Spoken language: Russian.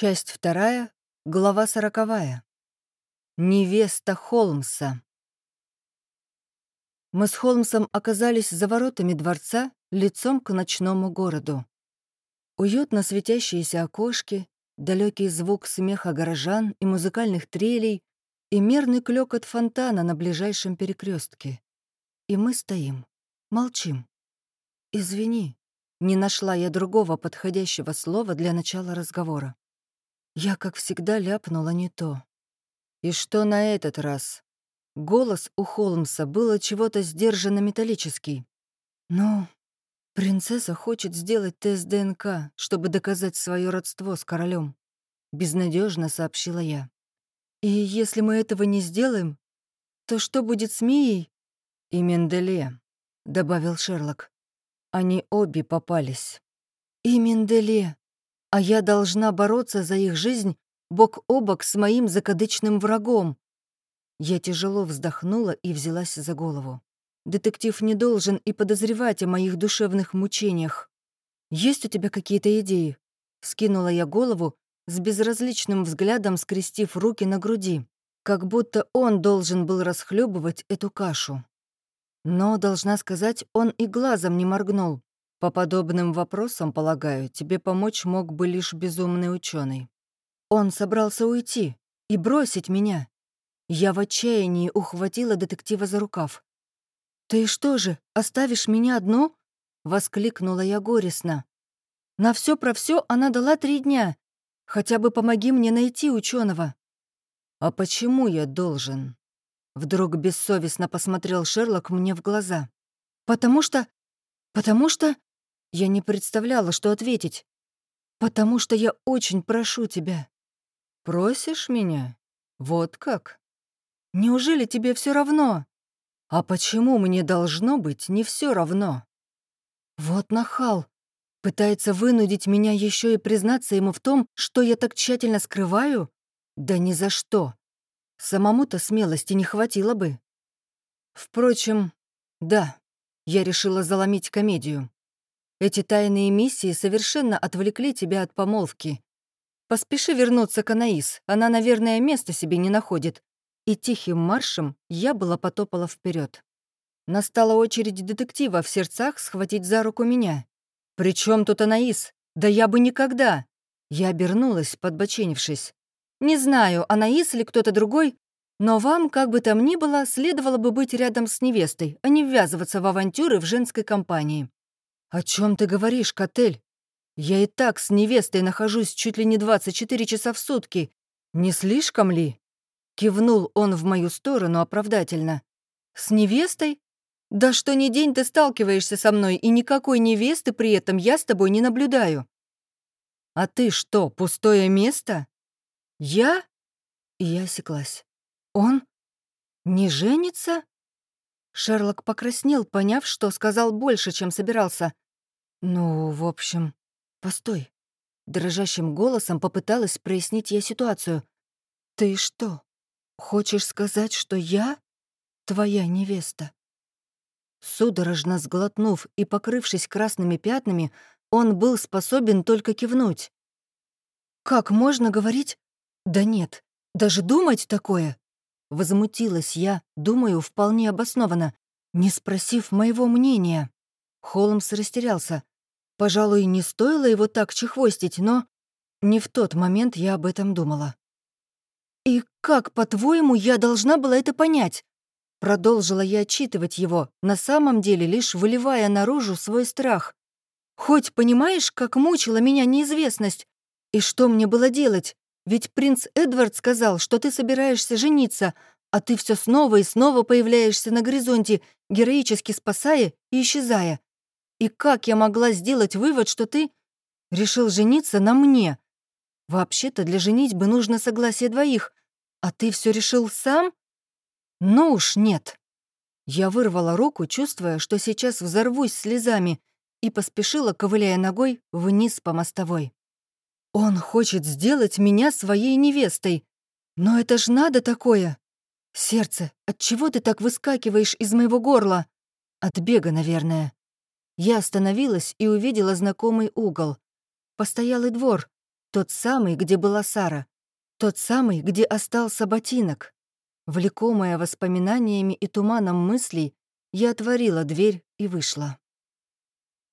Часть вторая, глава сороковая. Невеста Холмса. Мы с Холмсом оказались за воротами дворца лицом к ночному городу. Уютно светящиеся окошки, далекий звук смеха горожан и музыкальных трелей и мерный клёкот фонтана на ближайшем перекрестке. И мы стоим, молчим. «Извини», не нашла я другого подходящего слова для начала разговора. Я, как всегда, ляпнула не то. И что на этот раз? Голос у Холмса было чего-то сдержанно металлический. Ну, принцесса хочет сделать тест ДНК, чтобы доказать свое родство с королем. Безнадежно сообщила я. И если мы этого не сделаем, то что будет с Мией? И Менделе, добавил Шерлок. Они обе попались. И Менделе, а я должна бороться за их жизнь бок о бок с моим закадычным врагом. Я тяжело вздохнула и взялась за голову. Детектив не должен и подозревать о моих душевных мучениях. «Есть у тебя какие-то идеи?» Скинула я голову, с безразличным взглядом скрестив руки на груди, как будто он должен был расхлебывать эту кашу. Но, должна сказать, он и глазом не моргнул. По подобным вопросам, полагаю, тебе помочь мог бы лишь безумный ученый. Он собрался уйти и бросить меня. Я в отчаянии ухватила детектива за рукав. «Ты что же, оставишь меня одну?» — воскликнула я горестно. «На все про все она дала три дня. Хотя бы помоги мне найти ученого. «А почему я должен?» Вдруг бессовестно посмотрел Шерлок мне в глаза. «Потому что... потому что...» Я не представляла, что ответить. «Потому что я очень прошу тебя». «Просишь меня? Вот как?» «Неужели тебе все равно?» «А почему мне должно быть не все равно?» «Вот нахал. Пытается вынудить меня еще и признаться ему в том, что я так тщательно скрываю? Да ни за что. Самому-то смелости не хватило бы. Впрочем, да, я решила заломить комедию. Эти тайные миссии совершенно отвлекли тебя от помолвки. Поспеши вернуться к Анаис, она, наверное, места себе не находит. И тихим маршем я была потопала вперед. Настала очередь детектива в сердцах схватить за руку меня. «При чем тут Анаис? Да я бы никогда!» Я обернулась, подбоченившись. «Не знаю, Анаис или кто-то другой, но вам, как бы там ни было, следовало бы быть рядом с невестой, а не ввязываться в авантюры в женской компании. «О чем ты говоришь, Котель? Я и так с невестой нахожусь чуть ли не 24 часа в сутки. Не слишком ли?» Кивнул он в мою сторону оправдательно. «С невестой? Да что ни день ты сталкиваешься со мной, и никакой невесты при этом я с тобой не наблюдаю». «А ты что, пустое место?» «Я?» И я осеклась. «Он? Не женится?» Шерлок покраснел, поняв, что сказал больше, чем собирался. «Ну, в общем, постой». Дрожащим голосом попыталась прояснить я ситуацию. «Ты что, хочешь сказать, что я твоя невеста?» Судорожно сглотнув и покрывшись красными пятнами, он был способен только кивнуть. «Как можно говорить? Да нет, даже думать такое!» Возмутилась я, думаю, вполне обоснованно, не спросив моего мнения. Холмс растерялся. Пожалуй, не стоило его так чехвостить, но не в тот момент я об этом думала. «И как, по-твоему, я должна была это понять?» Продолжила я отчитывать его, на самом деле лишь выливая наружу свой страх. «Хоть понимаешь, как мучила меня неизвестность? И что мне было делать? Ведь принц Эдвард сказал, что ты собираешься жениться, а ты все снова и снова появляешься на горизонте, героически спасая и исчезая. И как я могла сделать вывод, что ты решил жениться на мне? Вообще-то для женитьбы нужно согласие двоих, а ты все решил сам? Ну уж нет. Я вырвала руку, чувствуя, что сейчас взорвусь слезами, и поспешила, ковыляя ногой, вниз по мостовой. Он хочет сделать меня своей невестой. Но это ж надо такое. Сердце, от чего ты так выскакиваешь из моего горла? От бега, наверное. Я остановилась и увидела знакомый угол. Постоялый двор. Тот самый, где была Сара. Тот самый, где остался ботинок. Влекомая воспоминаниями и туманом мыслей, я отворила дверь и вышла.